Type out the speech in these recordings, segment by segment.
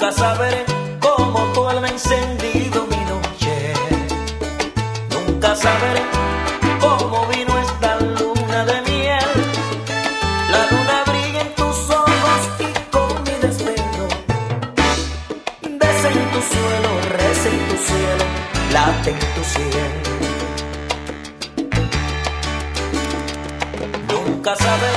Nunca sabré cómo tu alma encendido mi noche. Nunca sabré cómo vino esta luna de miel. La luna brilla en tus ojos y con mi desvelo. Desce en tu suelo, reza en tu cielo, late en tu cielo. Nunca sabré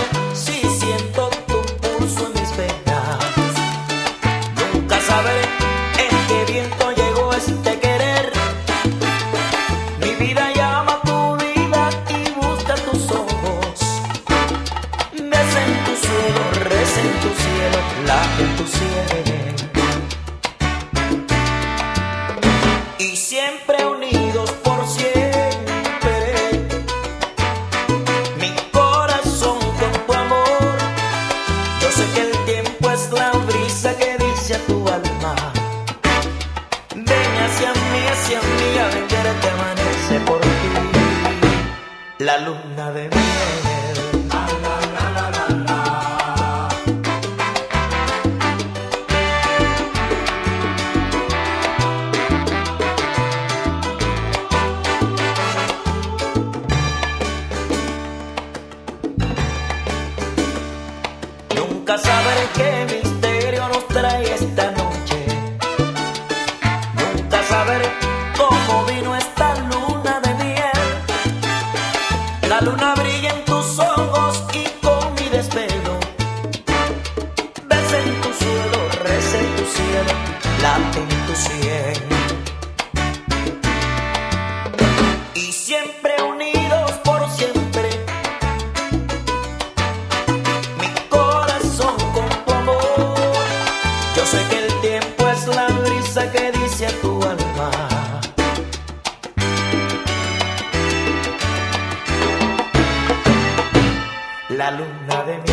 La luna de miel. Nunca sabré qué misterio nos trae Y siempre unidos por siempre. Mi corazón con tu amor. Yo sé que el tiempo es la brisa que dice a tu alma. La luna de mi